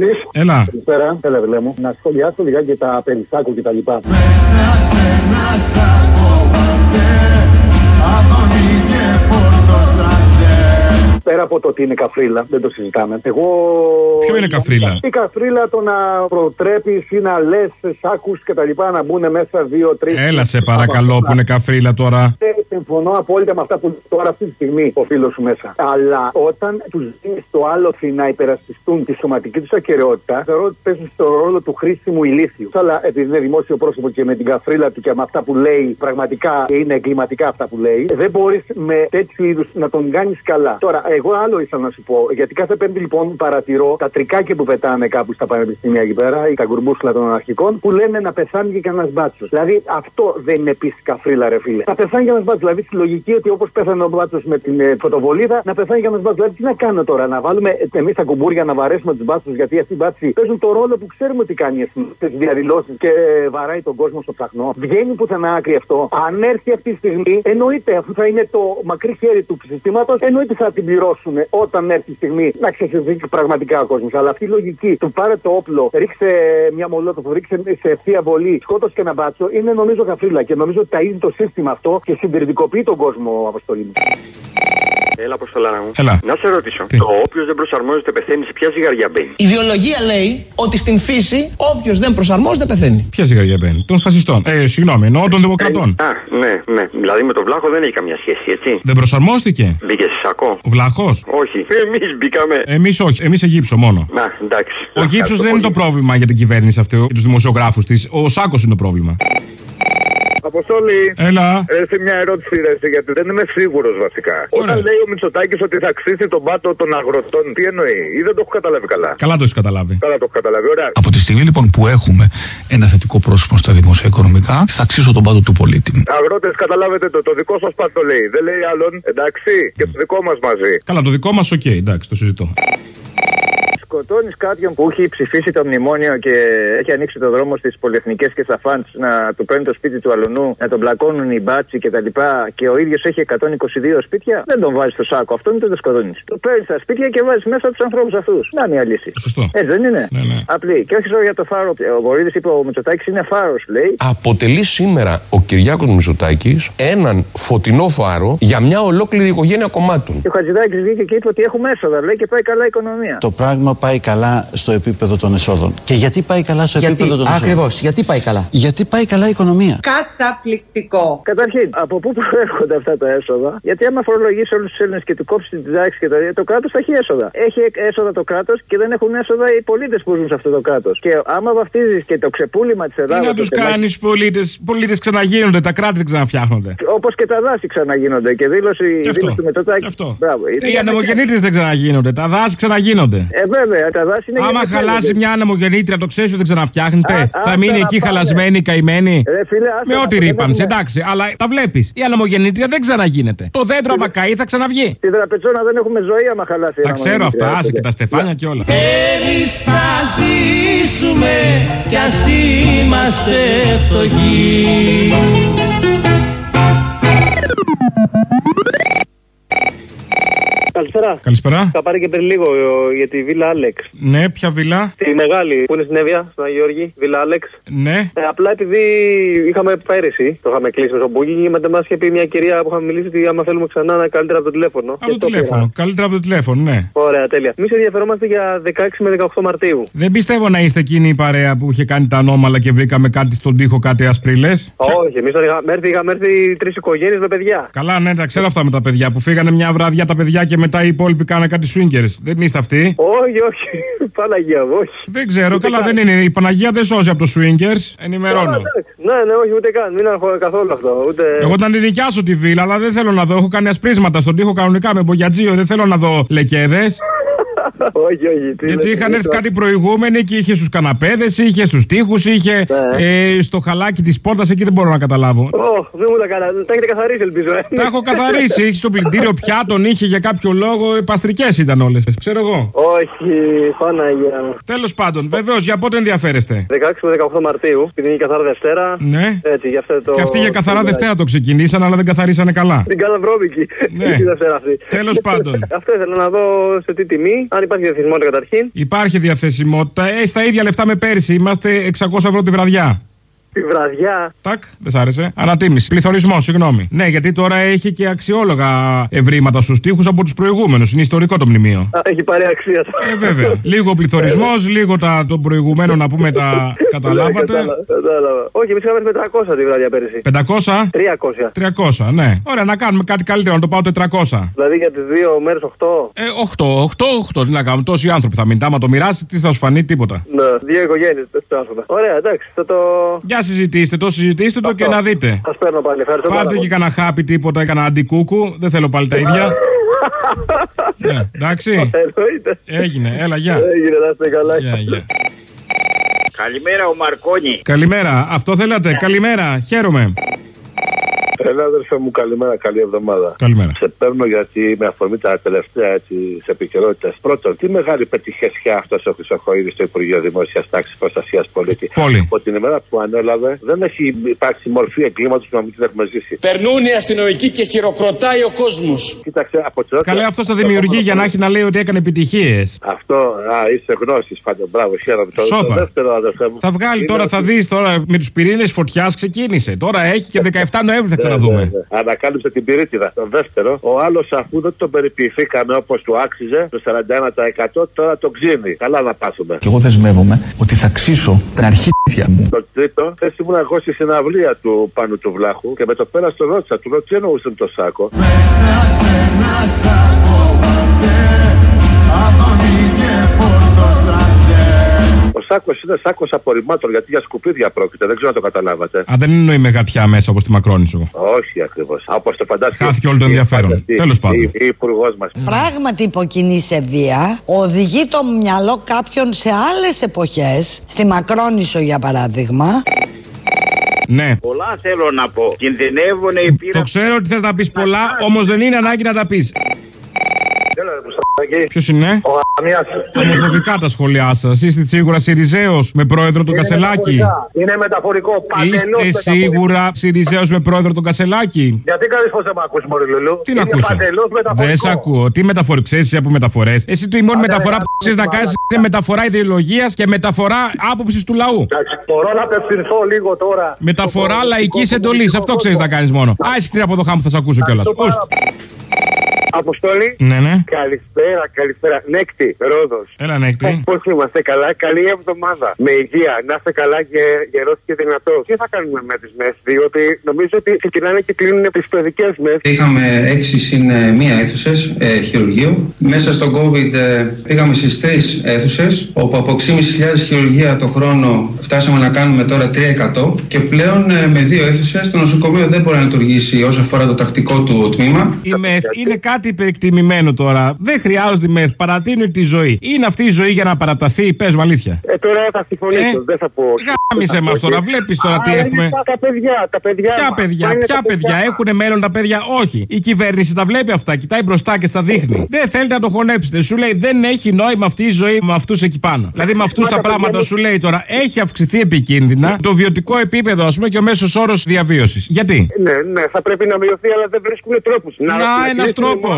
Αποστολή. Έλα. Καλησπέρα, έλα, βελέ μου. Να σχολιάσω λιγάκι τα περιστάκου και τα λοιπά. Πέρα από το ότι είναι καφρίλα, δεν το συζητάμε. Εγώ. Ποιο είναι καφρίλα; Η καφρίλα το να προτρέπεις ή να λες σάκους και τα λοιπά να μπουν μέσα δύο-τρει. Έλα σε παρακαλώ που είναι καφρίλα τώρα. Συμφωνώ απόλυτα με αυτά που λέει τώρα αυτή τη στιγμή ο φίλος σου μέσα. Αλλά όταν τους δίνεις το άλοθη να υπερασπιστούν τη σωματική τους ακαιρεότητα, θεωρώ ότι παίζουν στο ρόλο του χρήσιμου ηλίθιου. Αλλά επειδή είναι δημόσιο πρόσωπο και με την καφρίλα του και με αυτά που λέει, πραγματικά είναι εγκληματικά αυτά που λέει, δεν μπορείς με τέτοιου είδους να τον κάνεις καλά. Τώρα, εγώ άλλο ήθελα να σου πω, γιατί κάθε Πέμπτη λοιπόν παρατηρώ τα τρικάκια που πετάνε κάπου στα πανεπιστήμια εκεί πέρα ή τα γκουρμπούσλα των αναρχικών που λένε να πεθάνει και κανένας μπάτσος. Δηλαδή αυτό δεν είναι επίσης καφρίλα, ρε φίλε. Να πεθάνει και ένα μπάτσος. Δηλαδή στη λογική ότι όπως πέθανε ο μπάτσος με την ε, φωτοβολίδα, να πεθάνει και ένα μπάτσος. Δηλαδή τι να κάνω τώρα, να βάλουμε εμείς τα κουμπούρια να βαρέσουμε τους μπάτσους γιατί αυτοί οι μπάτσοι παίζουν το ρόλο που ξέρουμε ότι κάνει στι διαδηλώσεις και βαράει τον κόσμο στο ψαχνό. Βγαίνει πουθενά άκρη αυτό. Αν έρθει αυτή τη στιγμή, εννοείται αφού θα είναι το μακρύ χέρι του συστήματος, εννοείται θα την πληρώσουν όταν έρθει η στιγμή να ξεχυθεί πραγματικά ο κόσμος. Αλλά αυτή η λογική του πάρε το όπλο, ρίξε μια μολότοφο, ρίξε σε ευθεία βολή, σκότωσε και ένα μπάτσο, είναι νομίζω καφρίλα και νομίζω ότι ταΐζει το σύστημα αυτό και συντηρητικοποιεί τον κόσμο, Αποστολή μου. Έλα, Αποστολάρα μου. Έλα. Να σε ρωτήσω. Τι; Το όποιος δεν προσαρμόζεται πεθαίνει σε ποια ζυγαριά μπαίνει; Η βιολογία λέει ότι στην φύση όποιος δεν προσαρμόζεται πεθαίνει. Ποια ζυγαριά μπαίνει, των φασιστών. Ε, συγγνώμη, εννοώ των δημοκρατών. Α, ναι, ναι. Δηλαδή με το βλάχο δεν έχει καμιά σχέση, έτσι. Δεν προσαρμόστηκε; Μπήκε σε σακό. Ο βλάχος; Όχι. Εμείς μπήκαμε. Εμείς όχι, εμείς Αιγύψο μόνο. Να, εντάξει. Ο Αιγύψο Ευχαριστώ δεν είναι το πολύ. πρόβλημα για την κυβέρνηση αυτή και τους δημοσιογράφους της. Ο Σάκος είναι το πρόβλημα. Αποστόλη. Έλα. Ρε, μια ερώτηση, ρε, εσύ, γιατί δεν είμαι σίγουρος βασικά. Όταν λέει ο Μητσοτάκης ότι θα ξύσει τον πάτο των αγροτών, τι εννοεί, ή δεν το έχω καταλάβει καλά; Καλά το έχεις καταλάβει. Καλά το έχω καταλάβει, ωραία. Από τη στιγμή λοιπόν που έχουμε ένα θετικό πρόσωπο στα δημόσια οικονομικά, θα αξίσω τον πάτο του πολίτη. Αγρότες, καταλάβετε το, το δικό σας πάτο λέει. Δεν λέει άλλον, εντάξει, και το δικό μας μαζί. Καλά, το δικό μας, οκ, εντάξει, το συζητώ. Σκοτώνεις κάποιον που έχει ψηφίσει το μνημόνιο και έχει ανοίξει το δρόμο στις πολυεθνικές και στα funds να του παίρνει το σπίτι του αλουνού, να τον πλακώνουν οι μπάτσοι κτλ. Και, και ο ίδιος έχει 122 σπίτια, δεν τον βάζεις στο σάκο. Αυτό είναι το σκοτώνεις. Του παίρνεις στα σπίτια και βάζεις μέσα τους ανθρώπους αυτούς. Να μια λύση. Σωστό. Έτσι δεν είναι; Ναι, ναι. Απλή. Και όχι μόνο για το φάρο. Ο Βορίδης είπε ο Μητσοτάκης είναι φάρος, λέει. Αποτελεί σήμερα ο Κυριάκος Μητσοτάκης έναν φωτεινό φάρο για μια ολόκληρη οικογένεια κομμάτων. Και ο Χατζηδάκης βγήκε και είπε ότι έχουμε έσοδα, λέει και πάει καλά η οικονομία. Το πράγμα πάει καλά στο επίπεδο των εσόδων. Και γιατί πάει καλά στο Γιατί, επίπεδο των εσόδων; ακριβώς, γιατί πάει καλά; Γιατί πάει καλά η οικονομία; Καταπληκτικό. Καταρχήν, από πού προέρχονται αυτά τα έσοδα; Γιατί άμα φορολογήσει όλους τους Έλληνες και του κόψει την τάξη και τα δύο, το κράτος θα έχει έσοδα. Έχει έσοδα το κράτος και δεν έχουν έσοδα οι πολίτες που ζουν σε αυτό το κράτος. Και άμα βαφτίζεις και το ξεπούλημα της Τι Ελλάδας. να του κάνεις του πολίτες; πολίτες ξαναγίνονται, τα κράτη δεν ξαναφτιάχνονται. Όπως και τα δάση ξαναγίνονται. Και δήλωση, Και αυτό. δήλωση του Μετωτάκη. Και αυτό. Μπράβο. Οι ανεμογεννήτρε δεν ξαναγίνονται, τα δάση ξαναγίνονται. Ε, βέβαια, τα δάση είναι. Άμα γιατί χαλάσει θέλετε. μια ανεμογεννήτρια, το ξέρεις ότι δεν ξαναφτιάχνεται; Α, θα α, μείνει τώρα εκεί πάμε. χαλασμένη, καημένη; Ρε φίλε, άσε Με να ό,τι το ρήπανση, δούμε. εντάξει. Αλλά τα βλέπεις. Η ανεμογεννήτρια δεν ξαναγίνεται. Το δέντρο, άμα καεί, θα ξαναβγεί. Στην τραπεζόνα δεν έχουμε ζωή άμα χαλάσει. Τα ένα ξέρω μονίμητρο, αυτά, άσε ρε, και τα φίλε. στεφάνια και όλα. Εμείς θα ζήσουμε κι ας είμαστε φτωχοί Καλησπέρα. Καλησπέρα. Θα πάρει και πριν λίγο ε, για τη Βίλα Άλεξ. Ναι, ποια βίλα; Τη μεγάλη που είναι στην Εύβοια, στον Αγιο Γιώργη, Βίλα Άλεξ. Ναι. Ε, απλά επειδή είχαμε πέρυσι, το είχαμε κλείσει με τον Booking και μετά μας είχε πει μια κυρία που είχαμε μιλήσει ότι άμα θέλουμε ξανά να καλύτερα από το τηλέφωνο. Από το τηλέφωνο. Καλύτερα από το τηλέφωνο, ναι. Ωραία, τέλεια. Εμείς ενδιαφερόμαστε για 16 με 18 Μαρτίου. Δεν πιστεύω να είστε εκείνη η παρέα που είχε κάνει τα ανώμαλα και βρήκαμε κάτι στον τοίχο, κάτι ασπρίλες. Όχι, εμείς είχαμε έρθει, είχαμε έρθει τρεις οικογένειες με παιδιά. Καλά, ναι, τα ξέρω αυτά με τα παιδιά που φύγανε μια βράδια τα παιδιά και μετά οι υπόλοιποι κάνανε κάτι swingers. Δεν είστε αυτοί; Όχι, όχι. Παναγία μου, όχι. Δεν ξέρω, καλά δεν είναι. Η Παναγία δεν σώζει από το swingers. Ενημερώνω. Α, εντάξει. Ναι, ναι, όχι, ούτε καν. Μην αγχώ καθόλου αυτό. Ούτε... Εγώ να την νοικιάσω τη βίλα, αλλά δεν θέλω να δω. Έχω κάνει ασπρίσματα στον τοίχο κανονικά με μπογιατζίο. Δεν θέλω να δω λεκέδες. όχι, όχι. τι Γιατί λέτε, είχαν τι έρθει το- κάτι προηγούμενοι και είχε στους καναπέδες, είχε στους τοίχου, είχε Ναι. ε, στο χαλάκι της πόρτας. Εκεί δεν μπορώ να καταλάβω. Ω, δεν μου τα κάνατε. Τα έχετε καθαρίσει, ελπίζω. ε. Τα έχω καθαρίσει. Είχε στο πλυντήριο πιάτων, είχε για κάποιο λόγο. Παστρικές ήταν όλες. Ξέρω εγώ. Όχι, Παναγία μου. Τέλος πάντων, βεβαίως, για πότε ενδιαφέρεστε; 16 με 18 Μαρτίου, επειδή είναι η καθαρά Δευτέρα. Ναι. Έτσι, για αυτό το. Και αυτοί για καθαρά Δευτέρα το ξεκινήσαν, αλλά δεν καθαρίσανε καλά. Την καλά βρώμικη. Ναι. Η Δευτέρα αυτή. Τέλος πάντων. Αυτό ήθελα να δω σε τι τιμή, αν υπάρχει διαθεσιμότητα καταρχήν. Υπάρχει διαθεσιμότητα. Ε, στα ίδια λεφτά με πέρυσι. Είμαστε 600 ευρώ τη βραδιά. Τη βραδιά. Τάκ, δεν σ' άρεσε. Ανατίμηση. Πληθωρισμός, συγγνώμη. Ναι, γιατί τώρα έχει και αξιόλογα ευρήματα στους τοίχου από τους προηγούμενους. Είναι ιστορικό το μνημείο. Α, Έχει πάρει αξία. Ε, βέβαια. λίγο πληθωρισμός, λίγο τα, των προηγουμένων να πούμε τα καταλάβατε. Ναι, κατάλαβα, κατάλαβα. Όχι, εμείς είχαμε έρθει με 300 τη βραδιά πέρυσι. 500? 300. 300, ναι. Ωραία, να κάνουμε κάτι καλύτερο, να το πάω 400. Δηλαδή για τις δύο μέρες 8. Ε, 8, 8, 8, τι να κάνουμε. Τόσοι άνθρωποι θα μείνει. Άμα το μοιράσει, τι θα σου φανεί, τίποτα. Ναι, δύο οικογένειες. Ωραία, εντάξει, θα το. Για συζητήστε το, συζητήστε το και να δείτε. Σας παίρνω πάλι. Ευχαριστώ πάρα Πάτε πολύ. και κανένα χάπι τίποτα, κανένα αντικούκου. Δεν θέλω πάλι τα ίδια. ναι, εντάξει. Εννοείται. Έγινε, έλα, γεια. Έγινε, να είστε καλά. Γεια, γεια. Καλημέρα, ο Μαρκόνι. Καλημέρα, αυτό θέλατε. Καλημέρα, χαίρομαι. Έλα, αδερφέ μου, καλημέρα, καλή εβδομάδα. Καλημέρα. Σε παίρνω γιατί με αφορμή τα τελευταία έτσι, επικαιρότητας. Πρώτον, τι μεγάλη πετυχεσιά αυτός ο Χρυσοχοίδης στο Υπουργείο Δημόσιας Τάξης Προστασίας Πολίτη. Πολύ. Από την ημέρα που ανέλαβε, δεν έχει υπάρξει μορφή εγκλήματος που να μην την έχουμε ζήσει. Περνούν οι αστυνομικοί και χειροκροτάει ο κόσμος. Κοίταξε, από την Καλέ, αυτός θα δημιουργεί για να έχει να λέει ότι έκανε επιτυχίες. Αυτό, α, είσαι γνώσης πάντων. Μπράβο, χαίρομαι. Το, Σόπα. το δεύτερο, αδερφέ μου. Θα βγάλει είναι τώρα, ότι- θα δεις τώρα με τους πυρήνες φωτιάς ξεκίνησε. Τώρα έχει και 17 Νοέμβρη θα Ναι, ξαναδούμε. ναι, ναι. Ανακάλυψε την πυρίτιδα. Το δεύτερο, ο άλλος αφού δεν τον περιποιηθήκαμε όπως του άξιζε, το 41% τώρα το ξύνει. Καλά να πάσουμε. Και εγώ δεσμεύομαι ότι θα ξύσω την αρχίδια μου. Το τρίτο, χθες ήμουν εγώ στη συναυλία του πάνω του βλάχου και με το πέρας στο ρώτησα. Του λέω τι εννοούσε με το σάκο; Ο σάκο είναι σάκος απορριμμάτων γιατί για σκουπίδια πρόκειται. Δεν ξέρω αν το καταλάβατε. Α, δεν εννοεί με γατιά μέσα όπως τη Μακρόνισο. Όχι ακριβώς. Όπως το φαντάστηκε. Χάθηκε όλο το η ενδιαφέρον. φανταστή, Τέλος πάντων. Η, η υπουργός μας. Πράγματι υποκινεί σε βία, οδηγεί το μυαλό κάποιον σε άλλες εποχές, στη Μακρόνισο για παράδειγμα. Ναι. Πολλά θέλω να πω. Κινδυνεύουν οι πύρα. Το ξέρω ότι θες να πεις πολλά, όμως δεν είναι ανάγκη να τα πεις. Έλα, ρε, Πουστακή. Ποιος είναι; Ο Γαμίας. Ομοφοβικά τα σχόλιά σας. Είστε σίγουρα Σιριζέος με πρόεδρο τον Είναι Κασελάκη; μεταφορικά. Είναι μεταφορικό. Παντελώς Είστε μεταφορικό. σίγουρα Σιριζέος με πρόεδρο τον Κασελάκη; Γιατί καλή πώ δεν με ακούς, Μωρή Λουλού. Τι να Είναι ακούσω; παντελώς μεταφορικό. Δεν σε ακούω. Τι μεταφορά, ξέρεις εσύ από μεταφορές; Εσύ το η μόνη Άντε, μεταφορά ρε, που ξέρει να κάνεις είναι μεταφορά ιδεολογίας και μεταφορά άποψης του λαού. Εντάξει, Μπορώ να απευθυνθώ λίγο τώρα. Μεταφορά στο λαϊκής πολιτικό εντολής. Αυτό κόσμο. ξέρεις να κάνεις μόνο. Α, εσύ κτίρια από εδώ χάμου θα σε ακούσω κιόλας. Το πάρα- Αποστόλη. Ναι, ναι. Καλησπέρα, καλησπέρα. Νέκτη, Ρόδος. Έλα, Νέκτη. Πώ είμαστε, καλά, καλή εβδομάδα. Με υγεία, να είστε καλά και γερός και δυνατός. Τι θα κάνουμε με τις ΜΕΣ, διότι νομίζω ότι ξεκινάνε και κλείνουν τις παιδικές ΜΕΣ. Είχαμε έξι συν ε, μία αίθουσες ε, χειρουργείου. Μέσα στο COVID ε, πήγαμε στις τρεις αίθουσες, όπου από 6.500 χειρουργία το χρόνο φτάσαμε να κάνουμε τώρα 3% και πλέον ε, με δύο αίθουσες το νοσοκομείο δεν μπορεί να λειτουργήσει όσο αφορά το τακτικό του τμήμα. Η ΜΕΘ είναι κάτι υπερεκτιμημένο τώρα. Δεν χρειάζεται η ΜΕΘ. Παρατείνει τη ζωή. Είναι αυτή η ζωή για να παραταθεί. Πες μου αλήθεια. Ε, τώρα θα συμφωνήσω, Ε, δεν θα πω. όχι. Γάμισε Θα μας πω τώρα. ότι- Βλέπεις τώρα τι Α, έχουμε. είναι Τα παιδιά, τα παιδιά. Ποια μας. παιδιά, Μα είναι ποια τα παιδιά, μας. έχουν μέλλον τα παιδιά, όχι. Η κυβέρνηση τα βλέπει αυτά, κοιτάει μπροστά και στα δείχνει. Δεν θέλετε να το χωνέψετε. Σου λέει δεν έχει νόημα αυτή η ζωή με αυτούς εκεί πάνω. Δηλαδή με αυτούς Μα τα τα πράγματα παιδιά σου λέει τώρα έχει αυξηθεί επικίνδυνα το βιωτικό επίπεδο, ας πούμε, και ο μέσος όρος διαβίωσης. Γιατί; Ναι, ναι, θα πρέπει να μειωθεί, αλλά δεν βρίσκουν τρόπους. Να, ένας τρόπος.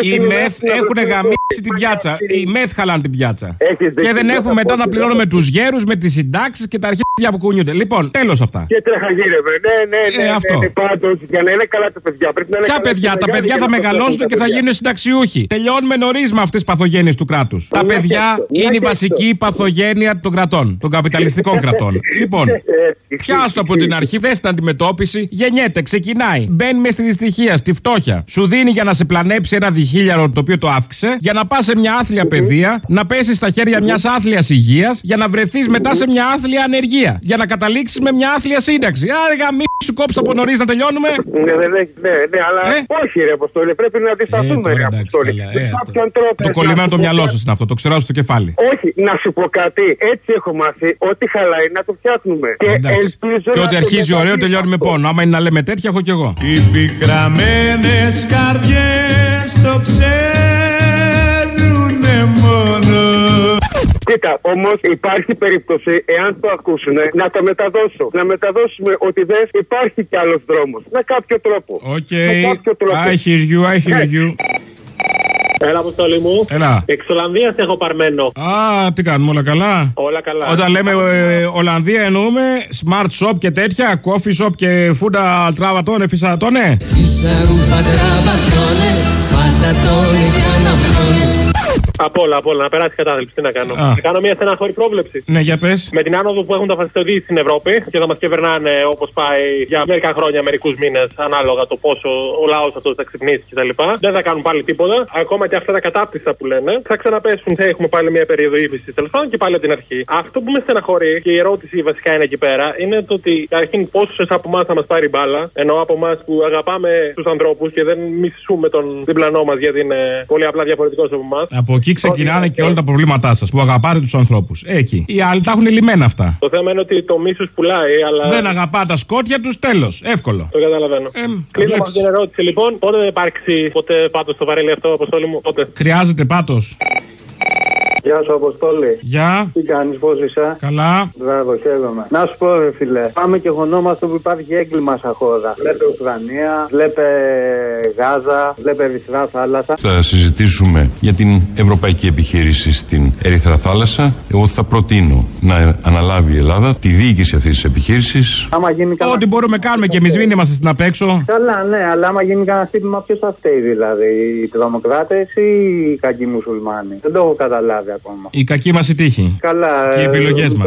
Οι ΜΕΘ έχουν γαμίσει την πιάτσα. Οι ΜΕΘ χαλάνε την πιάτσα. Έχεις δίκιο, Και δεν δεν έχουμε θα μετά πω να και πληρώνουμε δεν τους γέρους με τις συντάξεις και τα αρχίδια που κουνιούνται. Λοιπόν, τέλος αυτά. Και τρέχα γύρευε. Ναι, ναι, ναι. Ε, ναι, αυτό. ναι, πάντως, για να είναι καλά τα παιδιά. Πρέπει να είναι Ποια καλά παιδιά, και τα μεγάλοι παιδιά για θα να μεγαλώσουν τα και θα παιδιά. γίνουν συνταξιούχοι. Τελειώνουμε νωρίς με αυτές τις παθογένειες του κράτους. Τα Μια παιδιά και αυτό, μια είναι η και βασική παθογένεια των κρατών, των καπιταλιστικών κρατών. Λοιπόν, Ε, πιάστο από την αρχή, δες την αντιμετώπιση, γεννιέται, ξεκινάει. Μπαίνεις μες στη δυστυχία, στη φτώχεια. Σου δίνει για να σε πλανέψει ένα διχίλιαρο το οποίο το αύξησε, για να πας σε μια άθλια παιδεία, να πέσεις στα χέρια μιας άθλιας υγείας, για να βρεθείς μετά σε μια άθλια ανεργία. Για να καταλήξεις με μια άθλια σύνταξη. Άρα γαμί σου κόψω από νωρίς να τελειώνουμε. Ναι, δεν έχει, ναι, ναι, αλλά Ε; όχι ρε Αποστόλη, πρέπει να αντισταθούμε ρε Αποστόλη. Με κάποιον τρόπο. Το κολλημένο το μυαλό σα είναι αυτό, το ξέρω στο κεφάλι. Όχι, να σου πω κάτι. Έτσι έχω μάθει. Ό,τι χαλάει να το φτιάχνουμε. Και Εντάξει. ελπίζω Και να ό,τι το αρχίζει ωραίο μεταφέρει τελειώνει με αυτό. πόνο. Άμα είναι να λέμε τέτοια, έχω κι εγώ. Οι πικραμένες καρδιές το ξέρουνε μόνο Κοίτα, όμως υπάρχει περίπτωση, εάν το ακούσουν, να το μεταδώσω. Να μεταδώσουμε ότι δεν υπάρχει κι άλλος δρόμος. Με κάποιο τρόπο. Οκ. Με κάποιο τρόπο. I hear you, I hear Ναι. you. Έλα, Αποστόλη μου. Έλα. Εξ Ολλανδίας έχω παίρνω. Α, τι κάνουμε, όλα καλά; Όλα καλά. Όταν λέμε ε, Ολλανδία εννοούμε smart shop και τέτοια, coffee shop και φούντα τράβα τώνε, φύσα τώνε. Πάντα το ίδιο να από όλα, από όλα. Να περάσει η κατάθλιψη. Τι να κάνω. Α. Να κάνω μια στενάχωρη πρόβλεψη. Ναι, για πες. Με την άνοδο που έχουν τα φασιστοειδή στην Ευρώπη και θα μας κυβερνάνε όπως πάει για μερικά χρόνια, μερικούς μήνες, ανάλογα το πόσο ο λαός αυτός θα ξυπνήσει κτλ. Δεν θα κάνουν πάλι τίποτα. Ακόμα και αυτά τα κατάπτυστα που λένε θα ξαναπέσουν. Θα έχουμε πάλι μια περίοδο ύφεση τέλος πάντων και πάλι από την αρχή. Αυτό που με στεναχωρεί και η ερώτηση βασικά είναι εκεί πέρα είναι το ότι καταρχήν πόσου από εμάς θα μας πάρει μπάλα. Ενώ από εμάς που αγαπάμε τους ανθρώπους και δεν μισούμε τον διπλανό μας γιατί είναι πολύ απλά διαφορετικός από εμάς. Από εκεί ξεκινάνε και όλα τα προβλήματά σας που αγαπάτε τους ανθρώπους. Εκεί. Οι άλλοι τα έχουν λυμμένα αυτά. Το θέμα είναι ότι το μίσος πουλάει, αλλά. Δεν αγαπά τα σκότια τους, τέλος. Εύκολο. Το καταλαβαίνω. Ε, Κλείνω βλέπεις. με την ερώτηση λοιπόν. Πότε θα υπάρξει ποτέ πάντω στο βαρέλι αυτό, αποστόλη μου; Πότε; Χρειάζεται πάτος. Γεια σου, Αποστόλη. Γεια. Τι κάνεις, πώς είσαι; Καλά. Μπράβο, χαίρομαι. Να σου πω, ρε φιλέ. Πάμε και χωνόμαστε που υπάρχει έγκλημα σαν χώρα. Βλέπε Ουκρανία, βλέπε Γάζα, βλέπε Ερυθρά θάλασσα. Θα συζητήσουμε για την ευρωπαϊκή επιχείρηση στην Ερυθρά Θάλασσα. Εγώ θα προτείνω να αναλάβει η Ελλάδα τη διοίκηση αυτής της επιχείρησης. Άμα γίνει κανένα. Ό,τι μπορούμε κάνουμε και εμείς μην είμαστε στην απέξω. Καλά, ναι, αλλά άμα γίνει κανένα χτύπημα, ποιος θα φταίει δηλαδή. Οι τρομοκράτες ή οι κακοί μουσουλμάνοι; Δεν το έχω καταλάβει ακόμα. Η κακή μας η τύχη. Καλά. Και οι ε, επιλογέ μα.